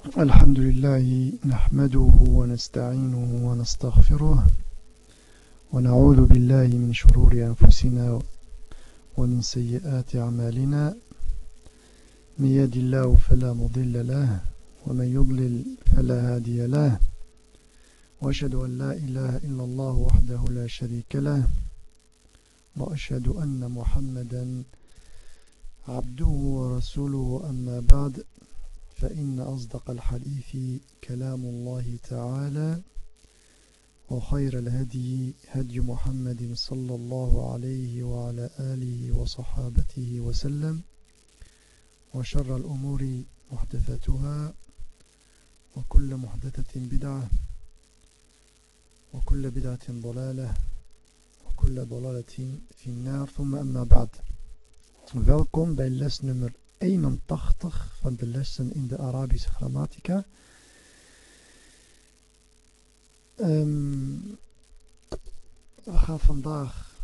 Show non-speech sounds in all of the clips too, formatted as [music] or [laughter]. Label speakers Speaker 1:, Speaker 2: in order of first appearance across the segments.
Speaker 1: الحمد لله نحمده ونستعينه ونستغفره ونعوذ بالله من شرور أنفسنا ومن سيئات أعمالنا. من يد الله فلا مضل له ومن يضلل فلا هادي له. وأشهد أن لا إله إلا الله وحده لا شريك له. وأشهد أن محمدا عبده ورسوله. أما بعد فإن أصدق الحديث كلام الله تعالى وخير الهدي هدي محمد صلى الله عليه وعلى آله وصحابته وسلم وشر الأمور محدثاتها وكل محدثة بدعة وكل بدعة ضلالة وكل ضلالة في النار. ثم أما بعد. Welkom bij les nummer 81 van de lessen in de Arabische grammatica. Um, we gaan vandaag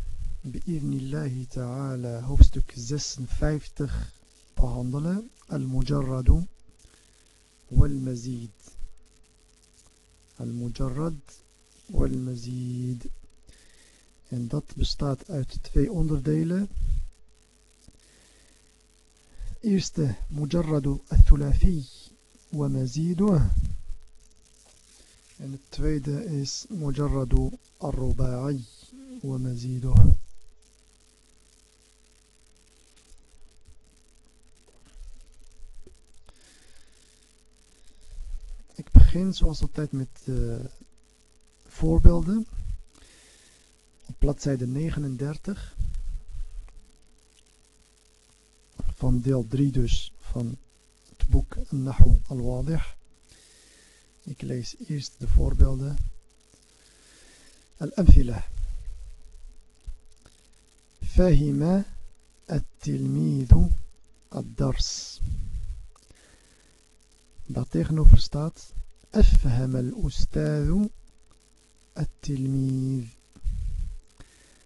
Speaker 1: bi'idnillahi ta'ala hoofdstuk 56 behandelen. Al-Mujarradu wal-Mazid. Al-Mujarrad wal-Mazid. En dat bestaat uit twee onderdelen. Eerste, al-Thulafi wa Maziduh. En het tweede is al-Ruba'i wa Maziduh. Ik begin zoals altijd met uh, voorbeelden. Op bladzijde 39. Van deel 3 dus van het boek Nahu al-Wadih. Ik lees eerst de voorbeelden. Al-Amthila. فهم التلميذ الدرس daartegenover staat أفهم الأستاذ التلميذ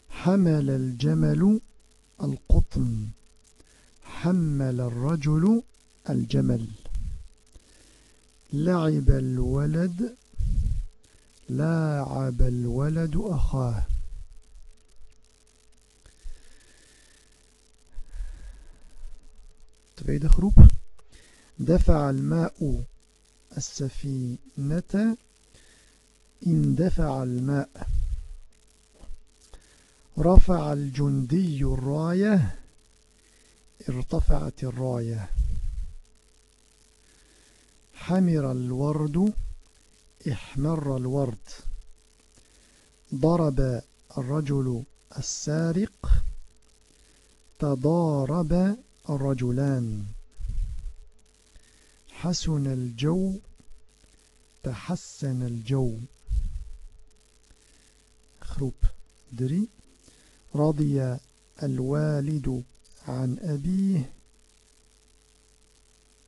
Speaker 1: حمل الجمل القطن حمل الرجل الجمل. لعب الولد لاعب الولد أخاه. tweede groep دفع الماء السفينة. اندفع الماء. رفع الجندي الراية. ارتفعت الراية. حمر الورد احمر الورد. ضرب الرجل السارق تضارب الرجلان. حسن الجو تحسن الجو. خروب دري. رضي الوالد عن أبيه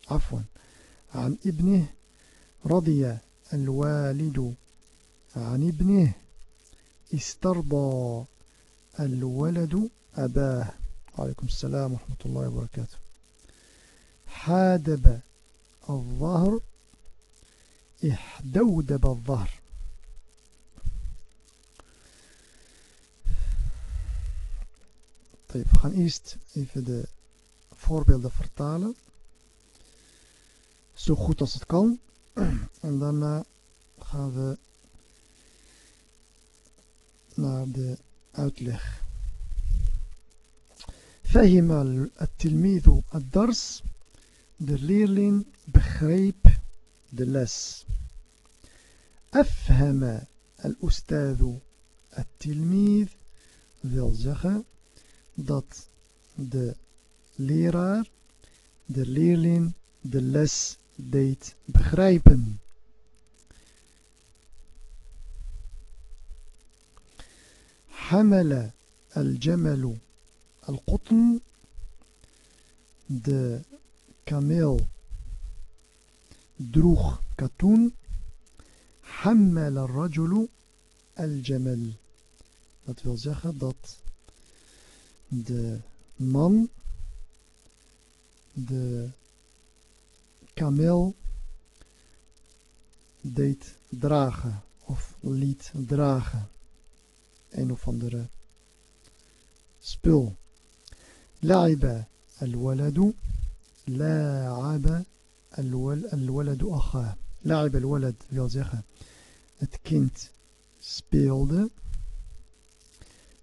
Speaker 1: عفوا عن ابنه رضي الوالد عن ابنه استرضى الولد أباه. عليكم السلام ورحمة الله وبركاته. حادب الظهر احدودب الظهر. We gaan eerst even de voorbeelden vertalen. Zo goed als het kan. [clears throat] En daarna gaan we naar de uitleg. فهم التلميذ الدرس de leerling begreep de les أفهم الأستاذ التلميذ wil zeggen dat de leraar de leerling de les deed begrijpen. حمل الجمل القطن de kameel droeg katoen حمل الرجل الجمل dat wil zeggen dat de man, de kameel deed dragen of liet dragen. Een of andere spul. La'iba al-waladu, la'aba al-waladu acha. La'iba al-walad wil zeggen, het kind speelde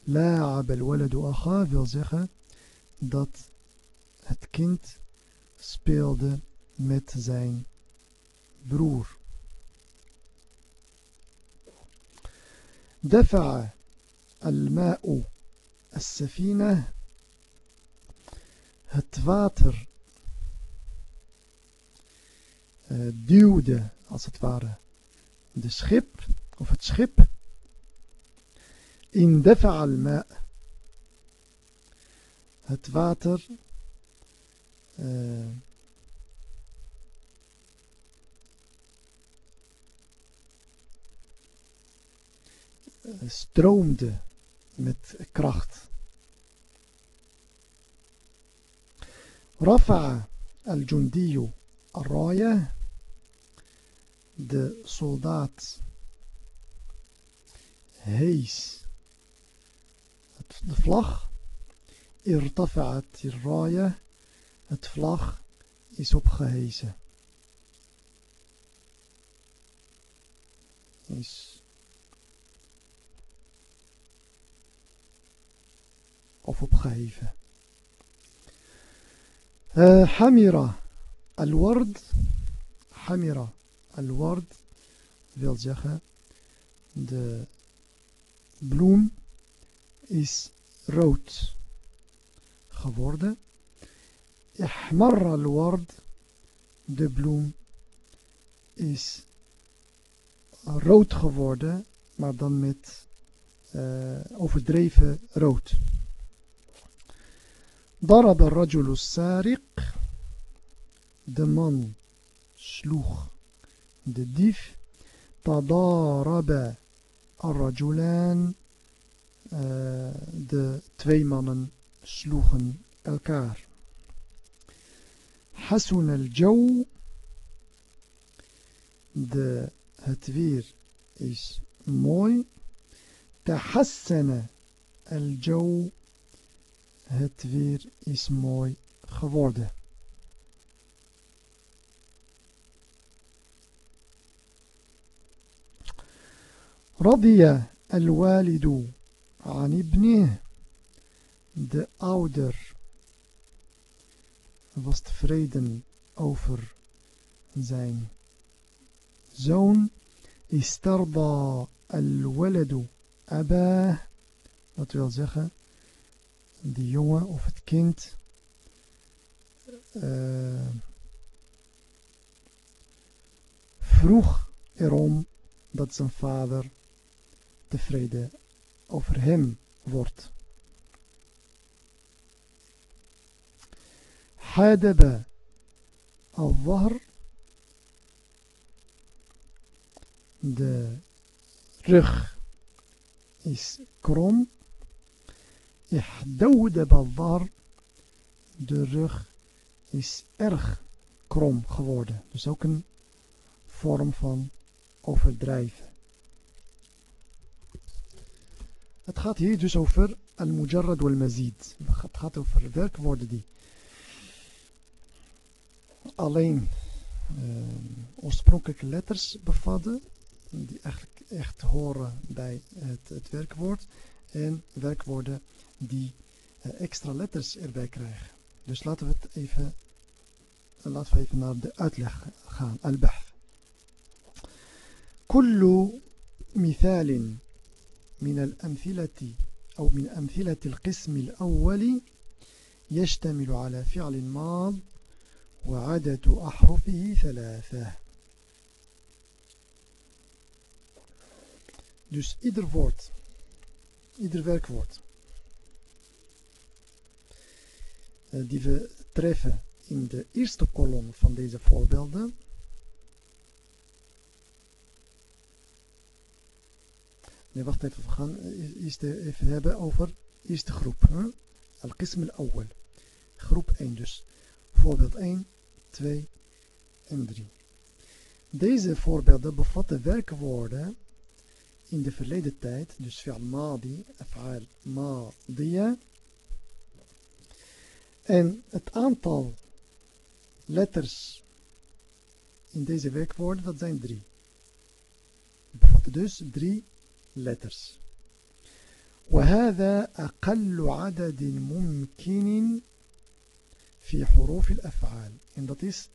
Speaker 1: لعب الولد أخاه wil zeggen dat het kind speelde met zijn broer دفع الماء السفينة het water uh, duwde als het ware de schip of het schip defa al het water uh, stroomde met kracht. رفع الجندي الراية de soldaat hees de vlag ارتفعت الراية het vlag is opgehezen is of opgeheven. Uh, Hamira al-ward. Hamira al-ward wil zeggen de bloem is rood geworden. Ihmar al-ward de bloem is rood geworden, maar dan met uh, overdreven rood. ضرب الرجل السارق de man sloeg de dief تضارب الرجلان uh, de twee mannen sloegen elkaar الجو de het weer is mooi تحسن الجو Het weer is mooi geworden. رضي الوالد Ah, Aan ibni, de ouder, was tevreden over zijn zoon. Istarda al-waladu aba, dat wil zeggen, de jongen of het kind eh, vroeg erom dat zijn vader tevreden over hem wordt. حادب الظهر de rug is krom Ihdawde balvar. De rug is erg krom geworden. Dus ook een vorm van overdrijven. Het gaat hier dus over al-mujarrad wal-mazid. Het gaat over werkwoorden die alleen uh, oorspronkelijke letters bevatten. Die eigenlijk echt horen bij het, het werkwoord. En werkwoorden die uh, extra letters erbij krijgen. Dus laten we het even, laten we even naar de uitleg gaan. Al-Bahth. كل مثال من الأمثلة أو من أمثلة القسم الأول يشتمل على فعل ماض وعدد أحرفه ثلاثة Dus ieder woord, ieder werkwoord Eh, die we treffen in de eerste kolom van deze voorbeelden. Nee, wacht even. We gaan eh, eerst even hebben over eerste groep. Al-Qism al-Awwal. Groep 1 dus. Voorbeeld 1, 2 en 3. deze voorbeelden bevatten werkwoorden in de verleden tijd, dus fi'al madi, af'al madiya. En het aantal letters in deze werkwoorden, dat zijn drie. bevatten dus drie letters. وهذا أقل عدد ممكن في حروف الأفعال en dat is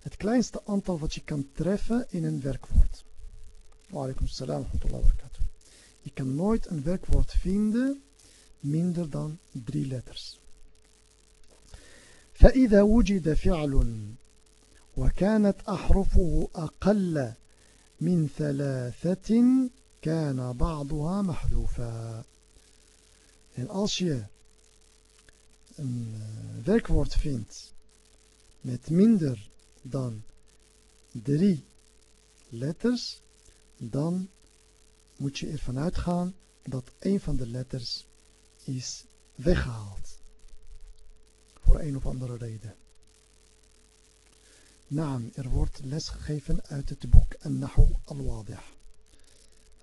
Speaker 1: het kleinste aantal wat je kan treffen in een werkwoord. Salam wa rahmatullahi wa barakatuh. Je kan nooit een werkwoord vinden minder dan drie letters. فإذا وجد فعل وكانت أحرفه أقل من ثلاثة Kana ba'duha mahdufa. En als je een eh, werkwoord vindt met minder dan drie letters, dan moet je ervan uitgaan dat een van de letters is weggehaald. Voor een of andere reden. Naam, er wordt lesgegeven uit het boek An-Nahu al-Wadih.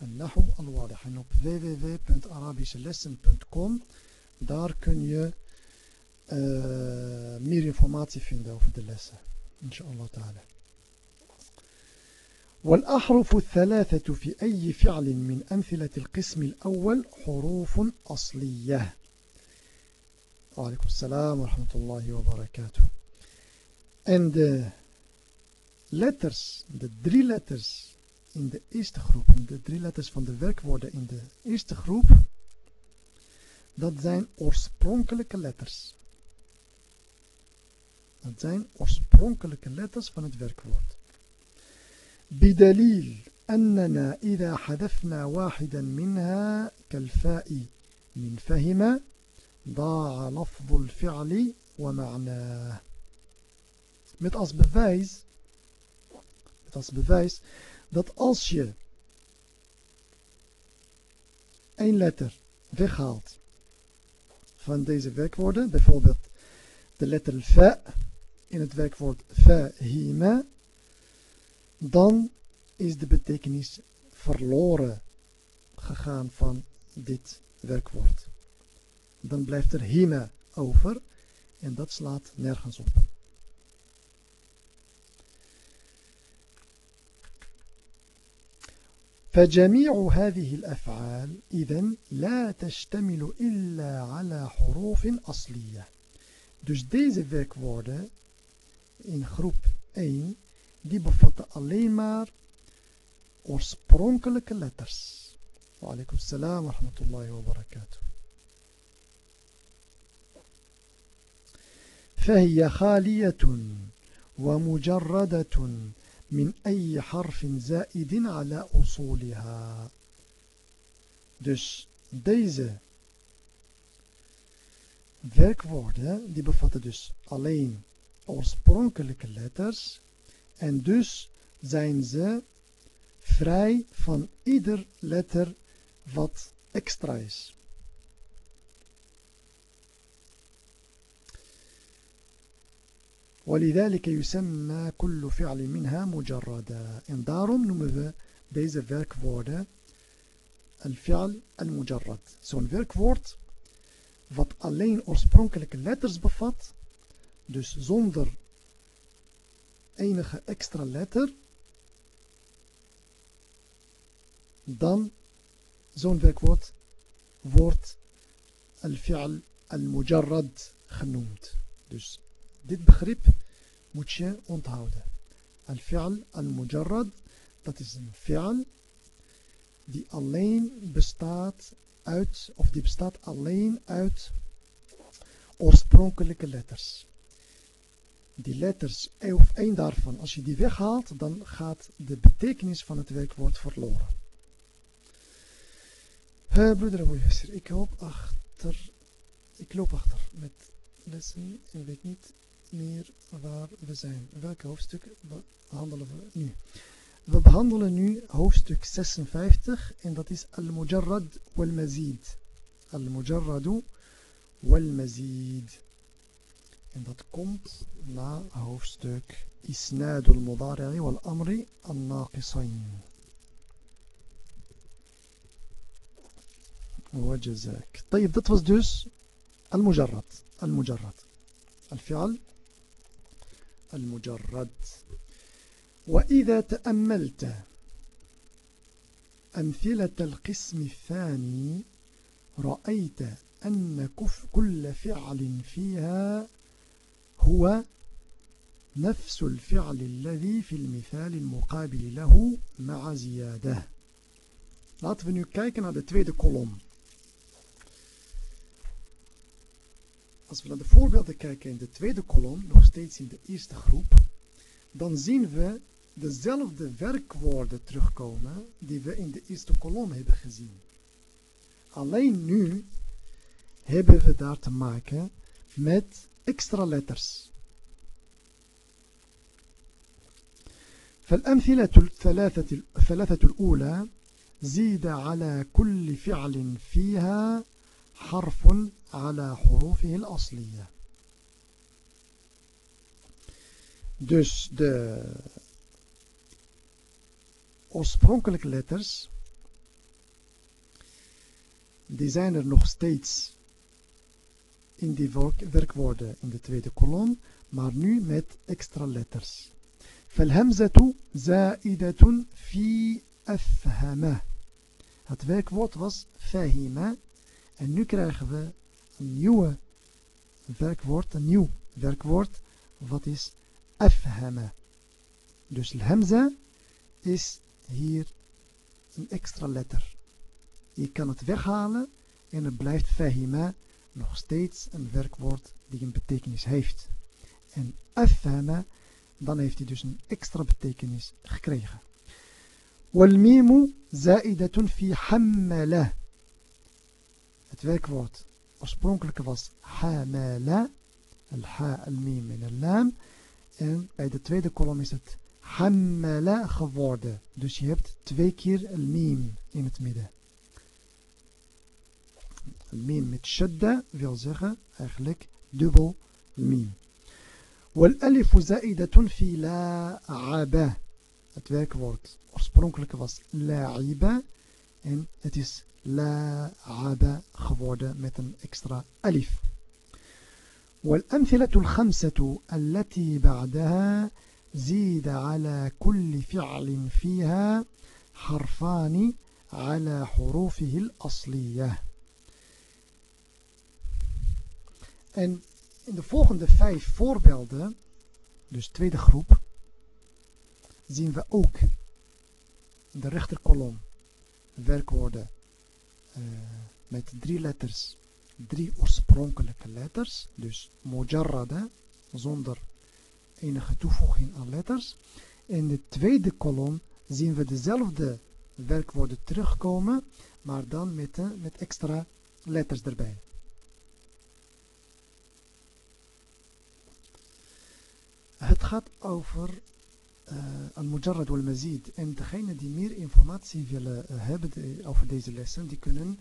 Speaker 1: النحو الواضح. en op www.arabischelessen.com daar kun je uh, meer informatie vinden over de ان شاء الله تعالى والأحرف الثلاثة في أي فعل من أمثلة القسم الأول حروف أصلية. وعليكم السلام ورحمة الله وبركاته. And uh, letters the three letters in de eerste groep, de drie letters van de werkwoorden in de eerste groep, dat zijn oorspronkelijke letters. Dat zijn oorspronkelijke letters van het werkwoord. بدليل أننا إذا حذفنا واحدا منها كالفاء من فهم ضاع لفظ الفعل ومعناه met als bewijs met als bewijs dat als je een letter weghaalt van deze werkwoorden bijvoorbeeld de letter fa in het werkwoord fahima dan is de betekenis verloren gegaan van dit werkwoord. Dan blijft er hima over en dat slaat nergens op. فجميع هذه الأفعال إذن لا تشتمل إلا على حروف أصلية. Dus deze werkwoorden in groep 1 die bevatten alleen maar oorspronkelijke letters. Wa alaikum salam wa rahmatullahi wa barakatuh. فهي خالية ومجردة min harfin zaidin ala usuliha. Dus deze werkwoorden die bevatten dus alleen oorspronkelijke letters en dus zijn ze vrij van ieder letter wat extra is. ولذلك يسمى كل فعل منها مجردا en daarom noemen we deze werkwoorden الفعل المجرد zo'n werkwoord wat alleen oorspronkelijke letters bevat dus zonder enige extra letter, dan zo'n werkwoord wordt al-fi'al al-mujarrad genoemd. Dus dit begrip moet je onthouden. Al-fi'al al-mujarrad, dat is een fi'al die alleen bestaat uit, of die bestaat alleen uit oorspronkelijke letters die letters, of één daarvan, als je die weghaalt, dan gaat de betekenis van het werkwoord verloren. Uh, broeder ik hoop achter, ik loop achter met lessen en weet niet meer waar we zijn. Welke hoofdstuk behandelen we nu? We behandelen nu hoofdstuk 56 en dat is Al-Mujarrad wal-Mazid. Al-Mujarradu wal-Mazid. En dat komt na hoofdstuk Isnadul Mudari'i wal Amri an-Naqisayn. وجزاك طيب dat was dus المجرد المجرد الفعل المجرد وإذا تأملت أمثلة القسم الثاني رأيت أن كل فعل فيها هو نفس الفعل الذي في المثال المقابل له مع زيادة Laten we nu kijken naar de tweede kolom. Als we naar de voorbeelden kijken in de tweede kolom, nog steeds in de eerste groep, dan zien we dezelfde werkwoorden terugkomen die we in de eerste kolom hebben gezien. Alleen nu hebben we daar te maken met extra letters. فالأمثلة الثلاثة, الثلاثة الأولى زيد على كل فعل فيها حرف على حروفه الأصلية Dus de oorspronkelijke letters, die zijn er nog steeds in die werkwoorden in de tweede kolom, maar nu met extra letters. فالهمزة زائدة في أفهم Het werkwoord was fahima en nu krijgen we een nieuwe werkwoord, een nieuw werkwoord, wat is afhama. Dus hamza is hier een extra letter. Je kan het weghalen en het blijft fahima nog steeds een werkwoord die een betekenis heeft. En afhama, dan heeft hij dus een extra betekenis gekregen. والميم زائدة في حمله Het werkwoord oorspronkelijke was hamala, al-ha, al-mim en al-lam. En bij de tweede kolom is het hammala geworden. Dus je hebt twee keer al-mim in het midden. Al-mim met shadda wil zeggen eigenlijk dubbel mim. والألف زائدة في لاعب Het werkwoord oorspronkelijke was la'iba en het is la'aba geworden met een extra alif. والأمثلة الخمسة التي بعدها زيد على كل فعل فيها حرفان على حروفه الأصلية En in de volgende vijf voorbeelden, dus tweede groep, zien we ook in de rechterkolom werkwoorden uh, met drie letters, drie oorspronkelijke letters, dus mojarrada, zonder enige toevoeging aan letters. In de tweede kolom zien we dezelfde werkwoorden terugkomen, maar dan met, met extra letters erbij. Het gaat over al-mujarrad wal-mazid. En degene die meer informatie willen hebben over deze lessen, die kunnen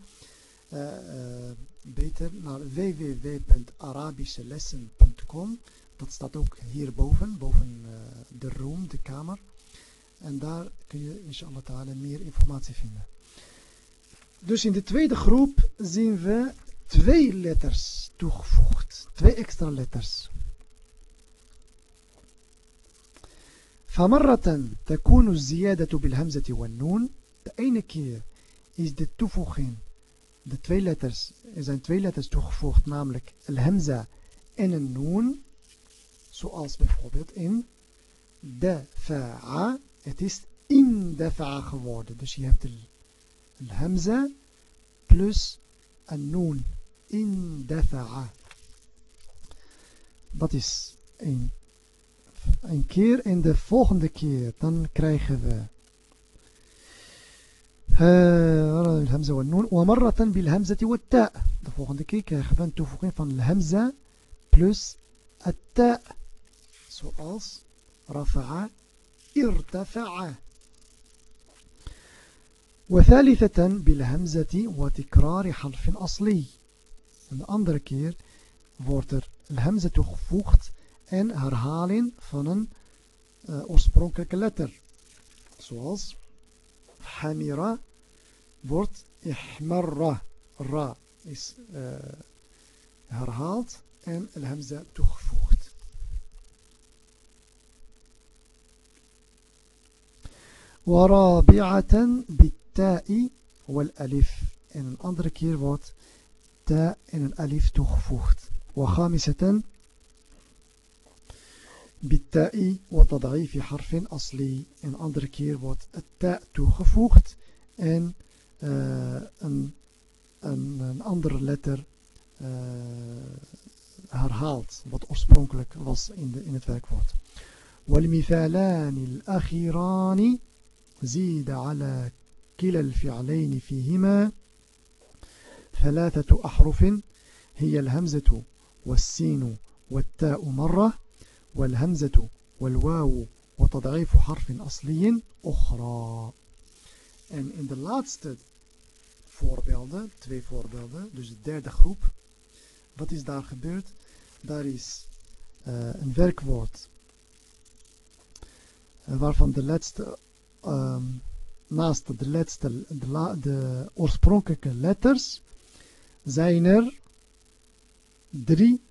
Speaker 1: beter naar www.arabischelessen.com. Dat staat ook hierboven, boven de room, de kamer. En daar kun je inshallah ta'ala meer informatie vinden. Dus in de tweede groep zien we twee letters toegevoegd. Twee extra letters. فمرة تكون الزيادة بالهمزة والنون. أين كير إذ دي توفوخين؟ دي توي لترز إزان توي لترز توخفوخت ناملك الهمزة إن النون. سؤال بفوبيت إن دفع. إتس إن دفع خوارد دش يهبت الهمزة بلس النون. إن دفع دات إس إن een keer en de volgende keer dan krijgen we الهمزة de volgende keer krijgen we een toevoeging van الهمزة plus التاء zoals رفع ارتفع وثالثة بالهمزة وتكرار حرف أصلي en de andere keer wordt er hamza toegevoegd en herhaling van een uh, oorspronkelijke letter. Zoals hamira wordt ihmarra. Ra is uh, herhaald en al hamza toegevoegd. ورابعة والألف en een andere keer wordt ta en een alif toegevoegd. وخامسة بالتاء وتضعيف حرف أصلي. إن أندر كير وات التاء توخفوخت. إن آه، أن أن إن أندر لتر herhaald wat oorspronkelijk was إن إن in het werkwoord. والمثالان الأخيران زيد على كلا الفعلين فيهما ثلاثة أحرف هي الهمزة والسين والتاء مرة. والهمزة والواو وتضعيف حرف أصلي أخرى En in de laatste voorbeelden, twee voorbeelden, dus de derde groep, wat is daar gebeurd? Daar is uh, een werkwoord uh, waarvan de laatste, um, naast de laatste, de, la, de oorspronkelijke letters, zijn er drie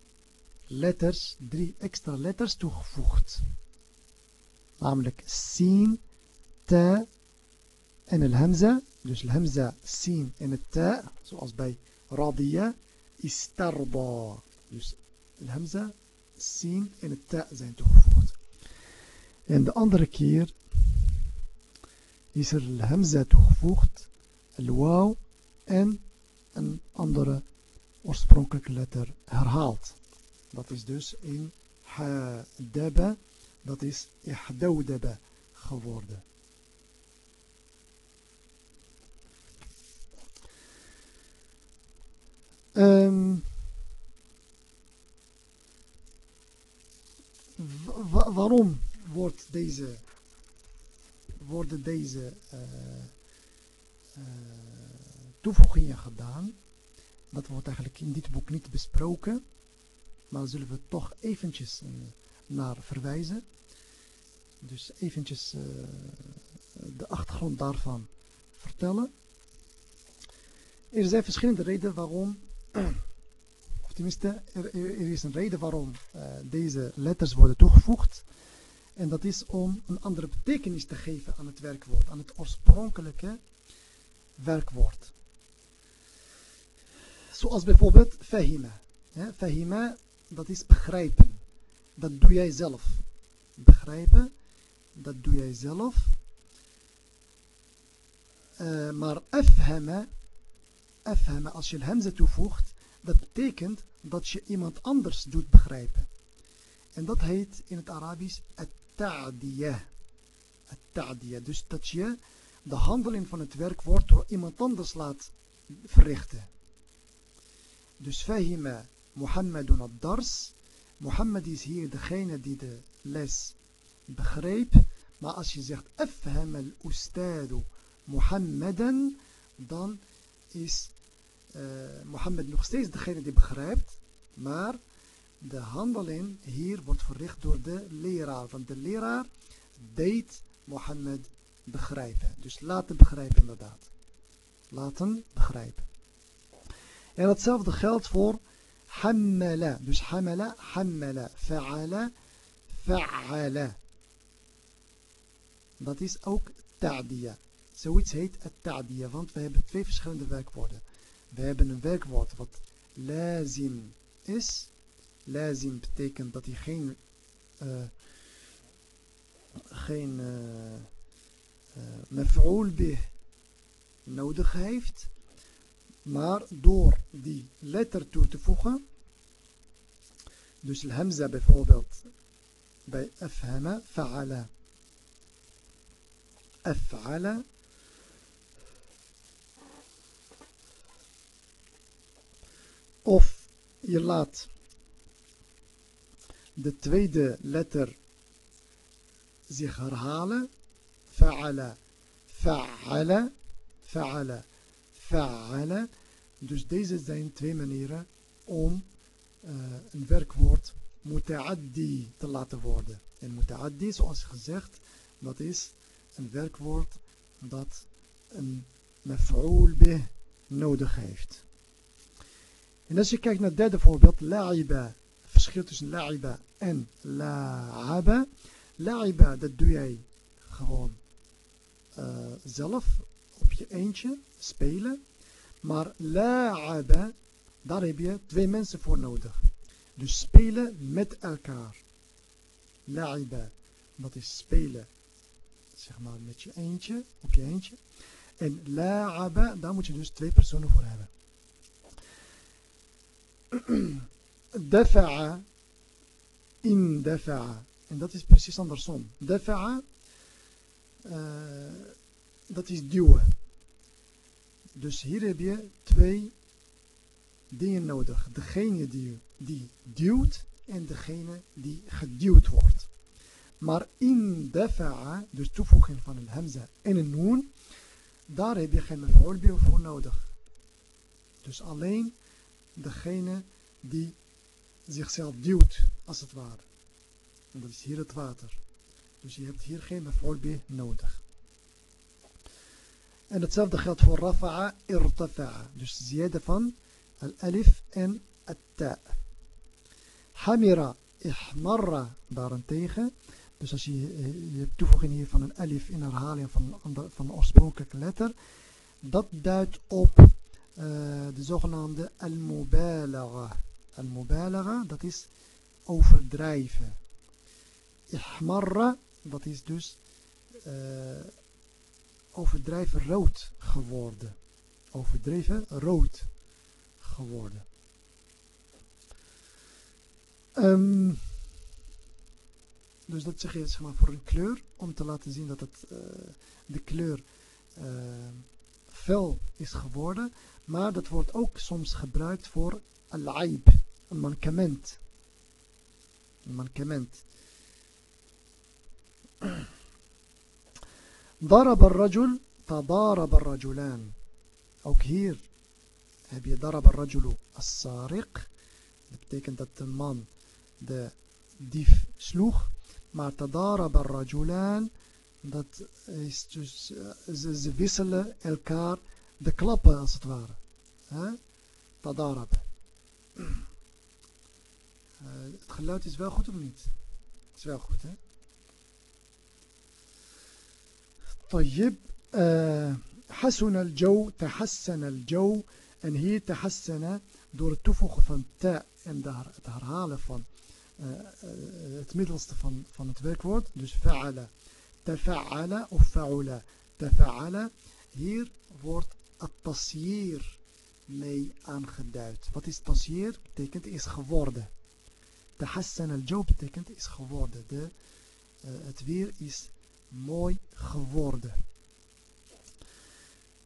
Speaker 1: letters, drie extra letters toegevoegd. Namelijk sin, ta en el hamza. Dus el hamza, sin en het ta, zoals bij radiya, is tarda. Dus el hamza, sin en het ta zijn toegevoegd. En de andere keer is er el hamza toegevoegd, el waw en een andere oorspronkelijke letter herhaald. Dat is dus in hadaba, dat is ihdawdaba geworden. Um, wa waarom wordt deze, worden deze uh, uh, toevoegingen gedaan? Dat wordt eigenlijk in dit boek niet besproken. Maar zullen we toch eventjes uh, naar verwijzen. Dus eventjes uh, de achtergrond daarvan vertellen. Er zijn verschillende redenen waarom, [clears throat] of tenminste, er, er is een reden waarom uh, deze letters worden toegevoegd. En dat is om een andere betekenis te geven aan het werkwoord, aan het oorspronkelijke werkwoord. Zoals bijvoorbeeld fahima. Fahima, dat is begrijpen. Dat doe jij zelf. Begrijpen, dat doe jij zelf. Uh, maar afhama, afhama, als je hamza toevoegt, dat betekent dat je iemand anders doet begrijpen. En dat heet in het Arabisch. At-ta'diyah. Dus dat je de handeling van het werkwoord door iemand anders laat verrichten. Dus fahima Mohammedun ad-dars. Mohammed is hier degene die de les begreep. Maar als je zegt afham al-ustadu Mohammedan, dan is uh, Mohammed nog steeds degene die begrijpt. Maar de handeling hier wordt verricht door de leraar. Want de leraar deed Mohammed begrijpen. Dus laten begrijpen inderdaad. Laten begrijpen. En hetzelfde geldt voor hammala. Dus hamala, hammala. Fa'ala, fa'ala. Dat is ook ta'diya. Zoiets heet het ta'diya, want we hebben twee verschillende werkwoorden. We hebben een werkwoord wat lazim is. Lazim betekent dat hij geen, uh, geen uh, uh, nodig heeft. Maar door die letter toe te voegen, dus hamza bijvoorbeeld bij afhama, fa'ala, af'ala, of je laat de tweede letter zich herhalen, fa'ala, fa'ala, fa'ala, fa'ala. Dus deze zijn twee manieren om een werkwoord muta'addi te laten worden. En muta'addi, zoals gezegd, dat is een werkwoord dat een maf'ul bih nodig heeft. En als je kijkt naar het derde voorbeeld, la'iba, verschil tussen la'iba en la'aba. La'iba, dat doe jij gewoon uh, zelf op je eentje spelen. Maar la'aba, daar heb je twee mensen voor nodig. Dus spelen met elkaar. La'iba, dat is spelen zeg maar met je eentje, op je eentje. En la'aba, daar moet je dus twee personen voor hebben. [clears throat] dafa'a. En dat is precies andersom. Dafa'a, uh, dat is duwen. Dus hier heb je twee dingen nodig. Degene die, die duwt en degene die geduwd wordt. Maar in dafa'a, dus toevoeging van een hamza en een noon, daar heb je geen maf'ul voor nodig. Dus alleen degene die zichzelf duwt, als het ware. En dat is hier het water. Dus je hebt hier geen maf'ul nodig. En hetzelfde geldt voor rafa'a, irtafa'a. Dus ziyade van al-alif en at-ta. Hamira, ihmarra daarentegen. Dus als je, je hebt toevoeging hier van een alif in herhaling van, van een oorspronkelijke letter. Dat duidt op uh, de zogenaamde al-mubalagha. Al-mubalagha, dat is overdrijven. Ihmarra, dat is dus uh, overdrijven rood geworden. Overdreven rood geworden. Um, dus dat zeg je zeg maar, voor een kleur, om te laten zien dat het, uh, de kleur uh, fel is geworden. Maar dat wordt ook soms gebruikt voor al-aib, een mankement. Een mankement. ضرب الرجل تضارب الرجلان ook hier heb je ضرب الرجل السارق dat betekent dat de man de dief sloeg maar tadarab al-rajulan, dat is dus, ze, ze, wisselen elkaar de klappen als het ware. Uh, het geluid is wel goed of niet? Het is wel goed, hè? طيب آه، حسن الجو تحسن الجو أن هي تحسن دور التفخ فان تاء إن تهرهال فان آه، آه، تميدلست فان فان التفكورد دوس فعل تفعل أو فعل. تفعل هير وورد التصيير مي انخدعت فات إس تصيير بتكنت إس خورده تحسن الجو بتكنت إس خورده ده اتوير إس mooi geworden.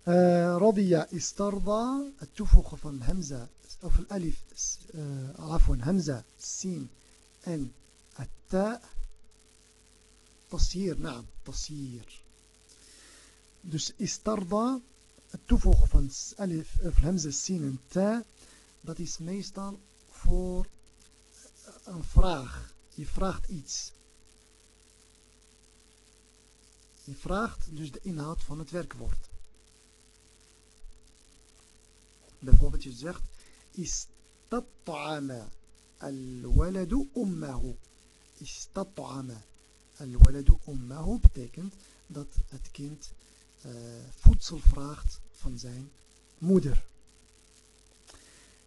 Speaker 1: Uh, Radia istarda, het toevoegen van hamza, of alif, uh, afwan, hamza, sin en التاء تصير نعم تصير dus istarda het toevoegen van alif of hamza sin en ta dat is meestal voor een vraag je vraagt iets je vraagt dus de inhoud van het werkwoord. Bijvoorbeeld je zegt istat'ama al-waladu ummahu. Istat'ama al-waladu betekent dat het kind eh, voedsel vraagt van zijn moeder.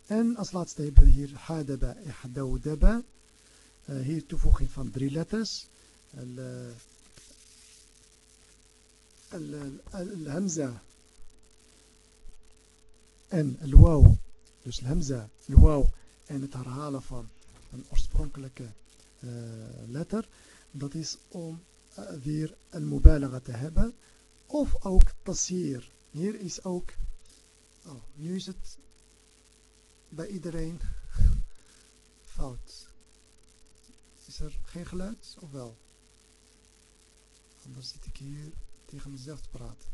Speaker 1: En als laatste hebben we hier hadaba ihdawdaba. Uh, hier toevoeging van drie letters. Eh, al-hamza en al-waw. Dus al-hamza, al-waw en het herhalen van een oorspronkelijke uh, letter, dat is om uh, weer een mubalaga te hebben. Of ook tasir. Hier is ook, oh, nu is het bij iedereen fout. Is er geen geluid of wel? Anders zit ik hier tegen mezelf te praten.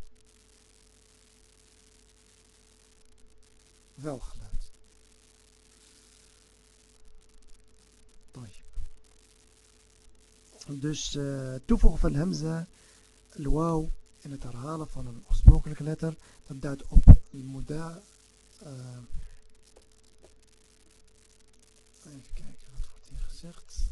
Speaker 1: Wel geluid. Dus uh, toevoegen van hamza, al in het herhalen van een oorspronkelijke letter, dat duidt op al-muda. Uh, even kijken, wat wordt hier gezegd?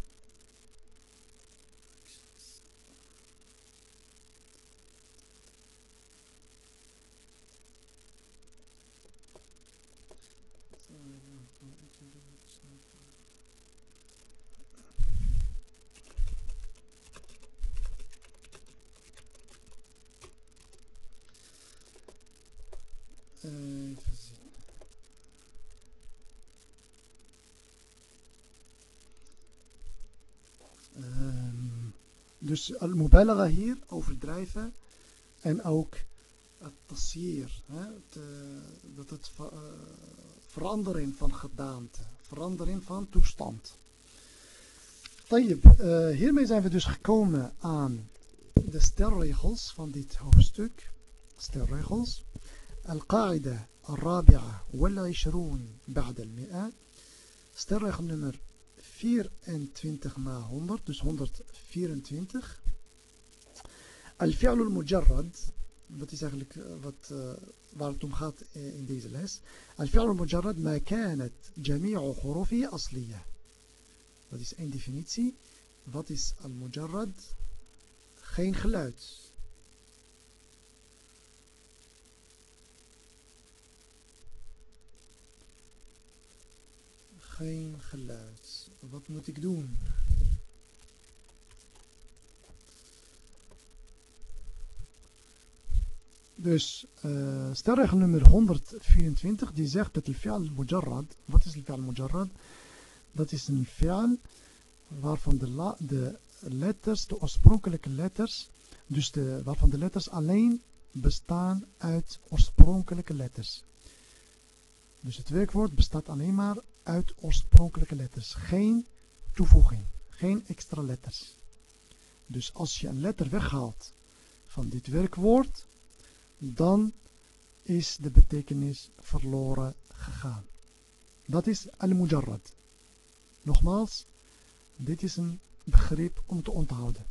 Speaker 1: Dus al-mubalagha hier, overdrijven. En ook het tassier. dat het uh, verandering van gedaante. Verandering van toestand. Tayyip, uh, hiermee zijn we dus gekomen aan de stelregels van dit hoofdstuk. Stelregels. القاعدة الرابعة والعشرون بعد المئة stelregel nummer 24 na 100, dus 124. Al-fi'l al-mujarrad, dat is eigenlijk wat, uh, waar het om gaat in deze les. Al-fi'l al-mujarrad ma kanat jami'u hurufi asliya. Dat is één definitie. Wat is al-mujarrad? Geen geluid. Geen geluid. Wat moet ik doen? Dus uh, sterregel nummer 124 die zegt dat de fi'al mujarrad, wat is de fi'al mujarrad? Dat is een fi'al waarvan de, de letters, de oorspronkelijke letters, dus de, waarvan de letters alleen bestaan uit oorspronkelijke letters. Dus het werkwoord bestaat alleen maar uit oorspronkelijke letters. Geen toevoeging, geen extra letters. Dus als je een letter weghaalt van dit werkwoord, dan is de betekenis verloren gegaan. Dat is al-mujarrad. Nogmaals, dit is een begrip om te onthouden.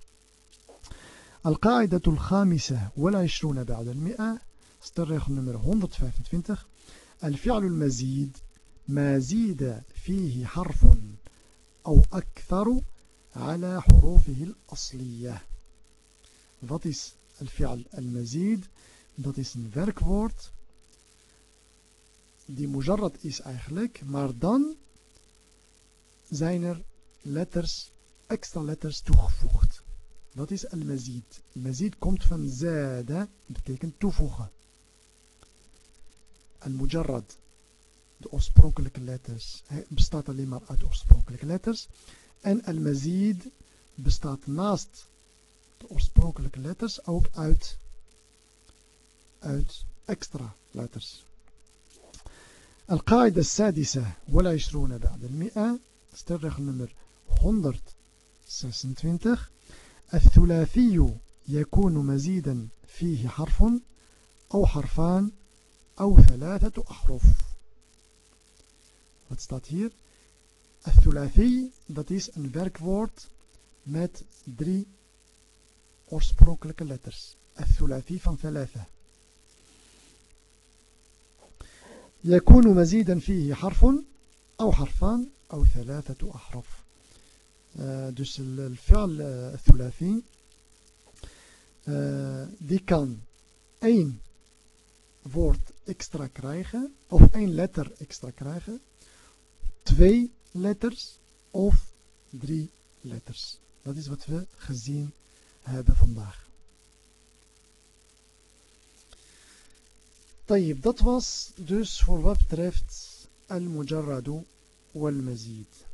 Speaker 1: Al-qa'idatul khamisa wala ishruna ba'da al-mi'a, nummer 125. الفعل المزيد ما زيد فيه حرف أو أكثر على حروفه الأصلية Wat is الفعل المزيد? Dat is een werkwoord die mujarrad is eigenlijk, maar dan zijn er letters, extra letters toegevoegd. Dat is al-mazid. Al-mazid komt van zada, betekent toevoegen. Al-mujarrad de oorspronkelijke letters. Hij bestaat alleen maar uit oorspronkelijke letters. En al-mazid bestaat naast de oorspronkelijke letters ook uit, uit extra letters. القاعدة السادسة والعشرون بعد المئة استرخ nummer 126 الثلاثي يكون مزيدا فيه حرف أو حرفان أو ثلاثة أحرف Wat staat hier? Athulathi, dat is een werkwoord met drie oorspronkelijke letters. Athulathi van thalatha. يكون مزيدا فيه حرف أو حرفان أو ثلاثة أحرف dus الفعل الثلاثي die kan één woord extra krijgen of één letter extra krijgen twee letters of drie letters. Dat is wat we gezien hebben vandaag. طيب, dat was dus voor wat betreft al-mujarradu wal-mazid.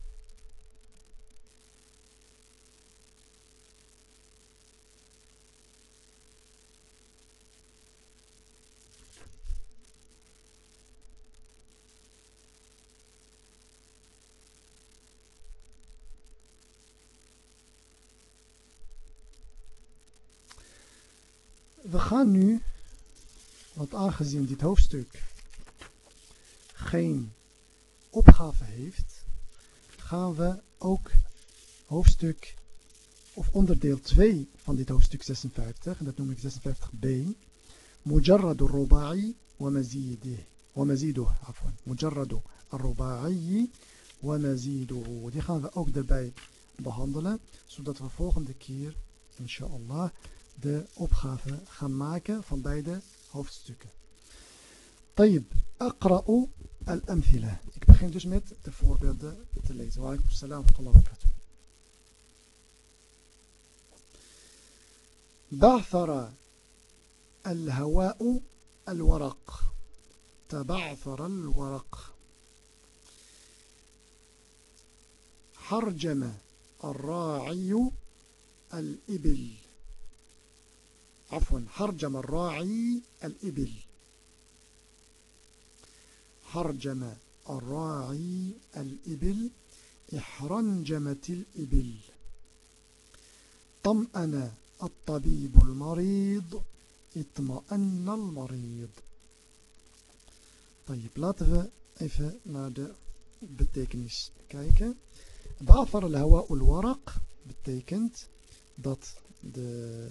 Speaker 1: we gaan nu, want aangezien dit hoofdstuk geen opgave heeft, gaan we ook hoofdstuk of onderdeel 2 van dit hoofdstuk 56, en dat noem ik 56b, مجرد الرباعي ومزيده ومزيده عفوا مجرد الرباعي ومزيده die gaan we ook erbij behandelen zodat we volgende keer inshallah de opgave gaan maken van beide hoofdstukken طيب أقرأ الأمثلة ik begin dus met de voorbeelden te lezen wa alaikum salam wa rahmatullahi بعثر الهواء الورق تبعثر الورق حرجم الراعي الإبل عفوا حرجم الراعي الإبل. حرجم الراعي الإبل احرنجمت الإبل. طمأن الطبيب المريض اطمأن المريض. طيب laten we even naar de betekenis الهواء الورق dat de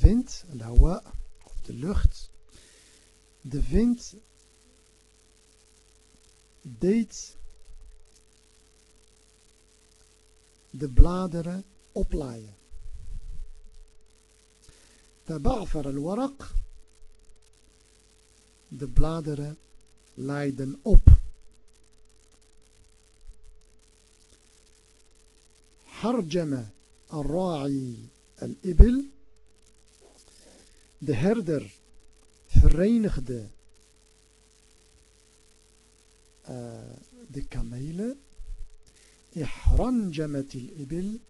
Speaker 1: wind, الهواء of de lucht de wind deed de bladeren oplaaien تبعثر الورق de bladeren leiden op حرجم الراعي الإبل de herder verenigde uh, de kamelen ihranjamat al-ibil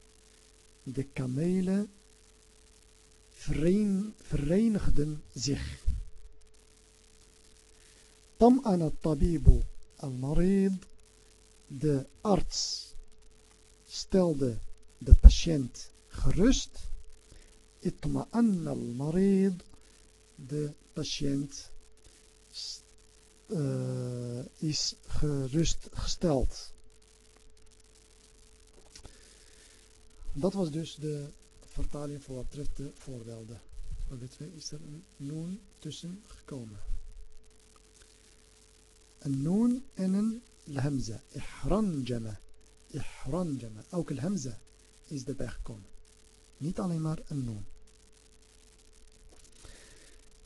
Speaker 1: de kamelen verenigden zich. طمأن الطبيب المريض de arts stelde de patiënt gerust اطمأن المريض de patiënt uh, is gerustgesteld dat was dus de vertaling voor wat betreft de voorbeelden. Voor de twee is er een noon tussen gekomen. Een noon en een hamza. Ihranjama. Ihranjama. Ook een is erbij gekomen. Niet alleen maar een noon.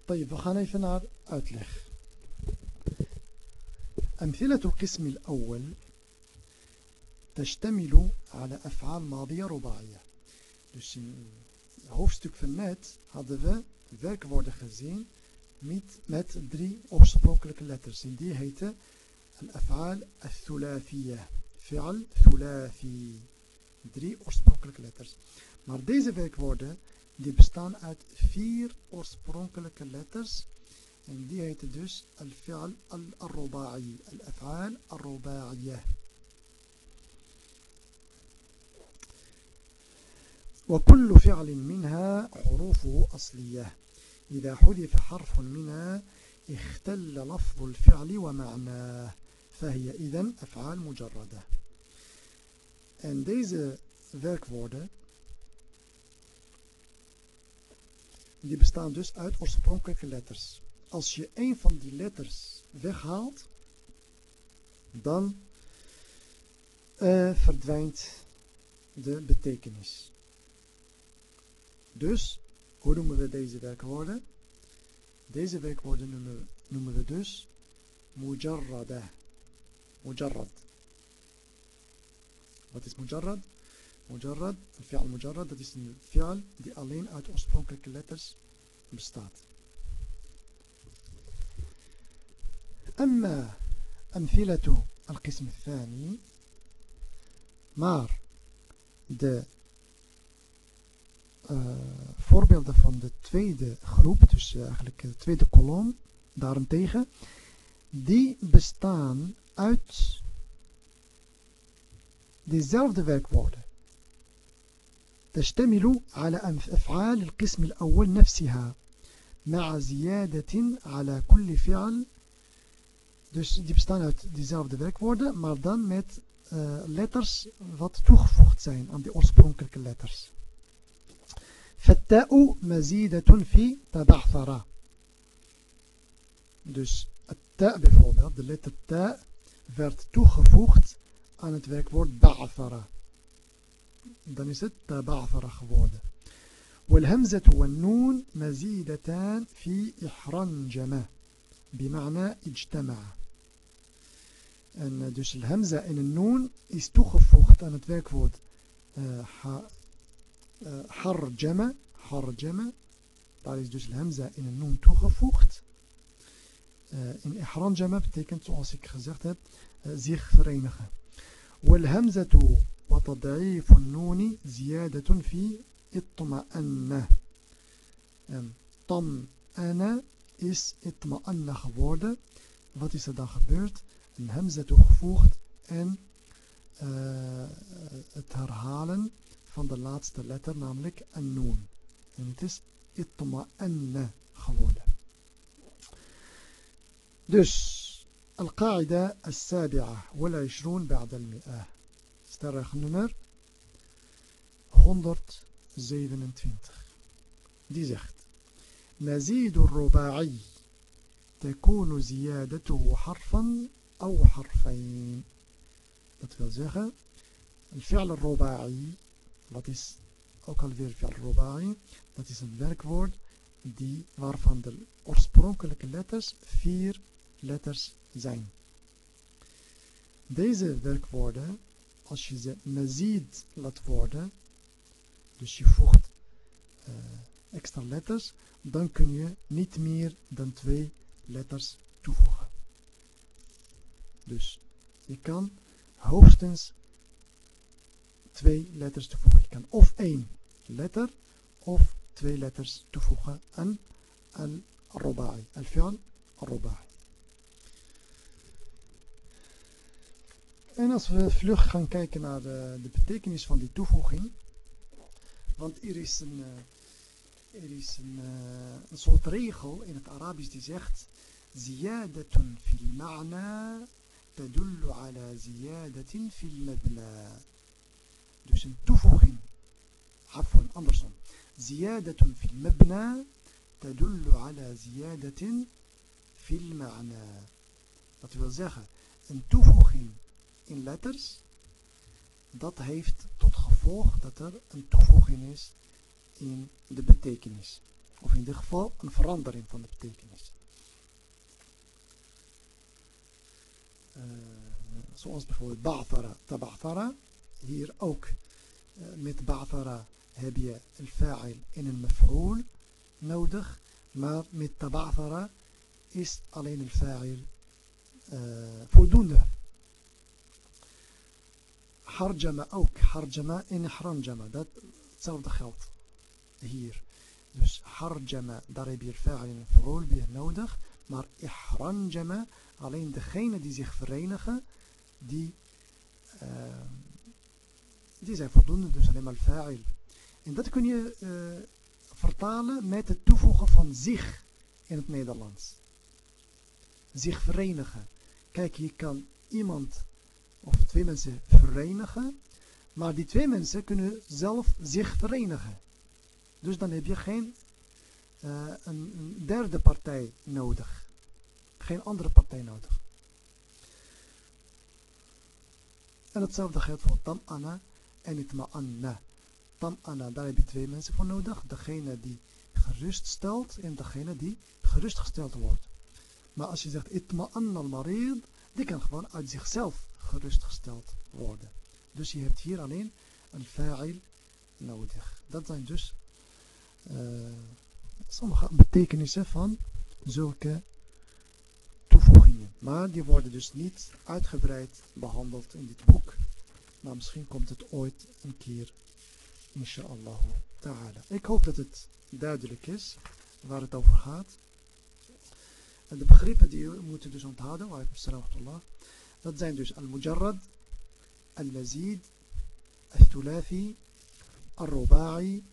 Speaker 1: طيب we gaan even naar uitleg. أمثلة القسم الأول تشتمل على أفعال ماضية رباعية Dus in het hoofdstuk van net hadden we werkwoorden gezien met, met drie oorspronkelijke letters. En die heten al-af'al al-thulathiyya. Fi'al thulathi. Drie oorspronkelijke letters. Maar deze werkwoorden die bestaan uit vier oorspronkelijke letters. En die heten dus al-fi'al al-ruba'i. Al-af'al al-ruba'iyya. وكل فعل منها حروفه أصلية إذا حذف حرف منها اختل لفظ الفعل ومعناه فهي إذن أفعال مجردة En deze werkwoorden die bestaan dus uit oorspronkelijke letters. Als je een van die letters weghaalt, dan uh, verdwijnt de betekenis. Dus, hoe noemen we deze werkwoorden? Deze werkwoorden noemen, noemen we dus mujarrada. Mujarrad. Wat is mujarrad? Mujarrad, een fi'al mujarrad, dat is een fi'al die alleen uit oorspronkelijke letters bestaat. أما أمثلة القسم الثاني maar de uh, voorbeelden van de tweede groep, dus uh, eigenlijk de tweede kolom, daarentegen, die bestaan uit dezelfde werkwoorden. تشتمل على أفعال القسم الأول نفسها مع زيادة على كل فعل dus die bestaan uit dezelfde werkwoorden maar dan met uh, uh, letters wat toegevoegd zijn aan die oorspronkelijke letters. فالتاء مزيدة في تبعثر Dus het ta bijvoorbeeld, de letter ta, werd toegevoegd aan het werkwoord ba'athara. Dan is het ba'athara geworden. والهمزة والنون مزيدتان في إحرنجمة بمعنى اجتمع أن دوش الهمزة إن النون استخفخت أن تفاك فود حرجمة حرجمة تعليز دوش الهمزة إن النون تخفخت آه، إن إحرنجمة بتكن تعصيك خزيغتها آه، زيخ فرينخة والهمزة وتضعيف النون زيادة في اطمأن. En tam'ana is itma'anna geworden. Wat is er dan gebeurd? Een hamza toegevoegd en uh, het herhalen van de laatste letter, namelijk een noon. En het is itma'anna geworden. Dus القاعدة السابعة والعشرون بعد المئة. استرخ نمر 127 دي زخت مزيد الرباعي تكون زيادته حرفا أو حرفين تقول زخة الفعل الرباعي لاتيس أو كالفير فعل الرباعي لاتيس الورك وورد دي وارفان دل أرسبرونك لك اللاترس فير letters zijn. Deze werkwoorden, als je ze mazid laat worden, dus je voegt uh, extra letters, dan kun je niet meer dan twee letters toevoegen. Dus je kan hoogstens twee letters toevoegen. Je kan of één letter of twee letters toevoegen aan al-rubai, al-fi'al al-rubai. En als we vlug gaan kijken naar de, de betekenis van die toevoeging, want er is een, uh, er is een, uh, een soort regel in het Arabisch die zegt زيادة في المعنى تدل على زيادة في المبنى dus een toevoeging عفوا andersom زيادة في المبنى تدل على زيادة في المعنى dat wil zeggen een toevoeging in letters, dat heeft tot gevolg dat er een toevoeging is in de betekenis. Of in dit geval een verandering van de betekenis. Uh, zoals bijvoorbeeld ba'thara, taba'thara. Hier ook uh, met ba'thara heb je een fa'il en een maf'ul nodig. Maar met taba'thara is alleen een fa'il uh, voldoende. Harjama ook. Harjama en hranjama. Dat, hetzelfde geldt hier. Dus harjama, daar heb je fa'il en fa'ul weer nodig. Maar ihranjama, alleen degene die zich verenigen, die, uh, die zijn voldoende. Dus alleen maar fa'il. En dat kun je uh, vertalen met het toevoegen van zich in het Nederlands. Zich verenigen. Kijk, je kan iemand of twee mensen verenigen, maar die twee mensen kunnen zelf zich verenigen. Dus dan heb je geen uh, een, derde partij nodig. Geen andere partij nodig. En hetzelfde geldt voor tam'ana en itma'anna. Tam'ana, daar heb je twee mensen voor nodig. Degene die gerust stelt en degene die gerustgesteld wordt. Maar als je zegt itma'anna al-marid, die kan gewoon uit zichzelf gerustgesteld worden. Dus je hebt hier alleen een fa'il nodig. Dat zijn dus uh, sommige betekenissen van zulke toevoegingen. Maar die worden dus niet uitgebreid behandeld in dit boek. Maar misschien komt het ooit een keer, inshallah ta'ala. Ik hoop dat het duidelijk is waar het over gaat. En de begrippen die we moeten dus onthouden, wa alaikum dat zijn dus al-mujarrad, al-mazid, al-thulafi, al-ruba'i.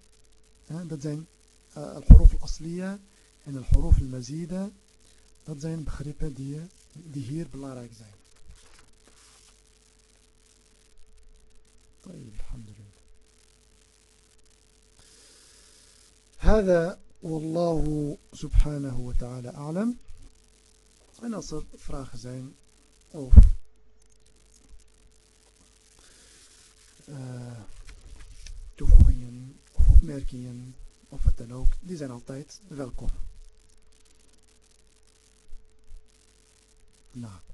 Speaker 1: Dat zijn uh, al-huruf al-asliya en al-huruf al-mazida. Dat zijn begrippen die, die hier belangrijk zijn. طيب الحمد لله هذا والله سبحانه وتعالى أعلم En als er vragen zijn of uh, toevoegingen of opmerkingen of wat dan ook, die zijn altijd welkom. Nou.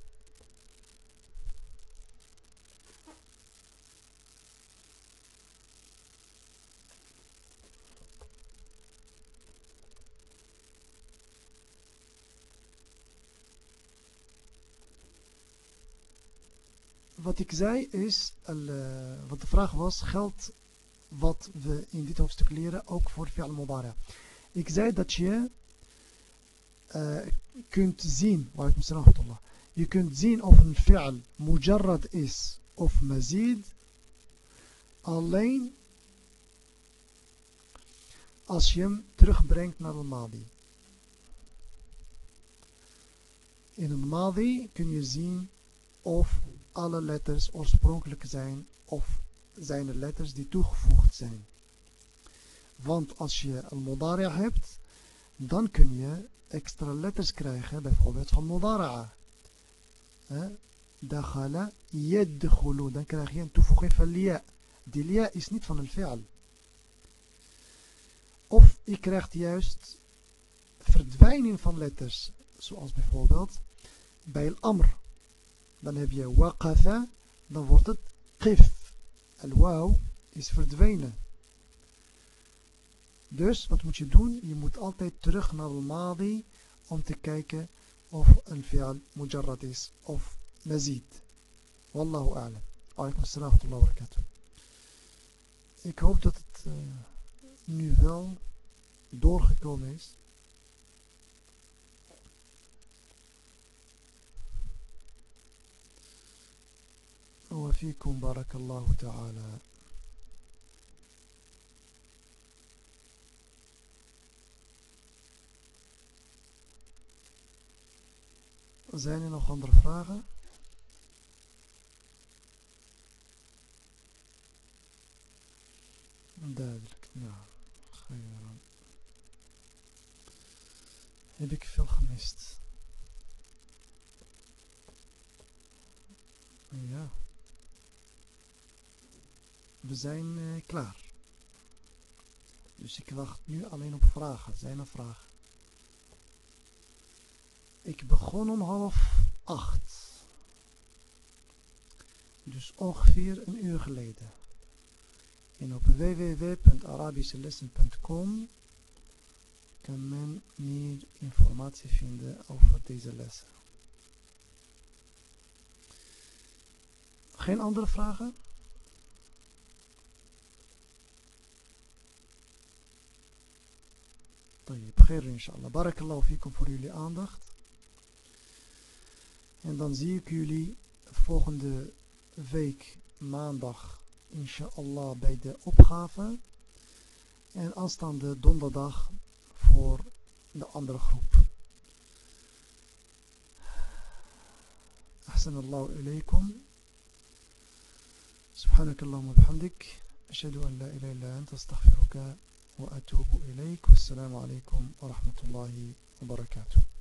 Speaker 1: Wat ik zei is, uh, wat de vraag was, geldt wat we in dit hoofdstuk leren ook voor fi'al. Ik zei dat je uh, kunt zien, je kunt zien of een fi'al mujarrad is of mazid alleen als je hem terugbrengt naar de madi. In een madi kun je zien of alle letters oorspronkelijk zijn of zijn er letters die toegevoegd zijn. Want als je een modara hebt, dan kun je extra letters krijgen, bijvoorbeeld van modara'a. Dakhala yadkhulu, dan krijg je een toevoeging van lia. Die lia is niet van een fi'al. Of je krijgt juist verdwijning van letters, zoals bijvoorbeeld bij al-amr. Dan heb je waqafa, dan wordt het qif. Al-waw is verdwenen. Dus wat moet je doen? Je moet altijd terug naar al-madi om te kijken of een fi'al mujarrad is of mazid. Wallahu a'lam. Alaikum assalam wa barakatuh. Ik hoop dat het uh, nu wel doorgekomen is. وفيكم بارك الله تعالى. زين نوخ اندر فراغة ذلك نعم خيرا هبك في الخميس Yeah. We zijn uh, klaar. Dus ik wacht nu alleen op vragen. Zijn er vragen? Ik begon om half acht. Dus ongeveer een uur geleden. En op www.arabischelessen.com kan men meer informatie vinden over deze lessen. Geen andere vragen? طيب خير إن شاء الله بارك الله فيكم voor jullie aandacht en dan zie ik jullie volgende week maandag inshallah bij de opgave en aanstaande donderdag voor de andere groep أحسن الله إليكم سبحانك اللهم وبحمدك أشهد أن لا إله إلا أنت أستغفرك وأتوب إليك. والسلام عليكم ورحمة الله وبركاته.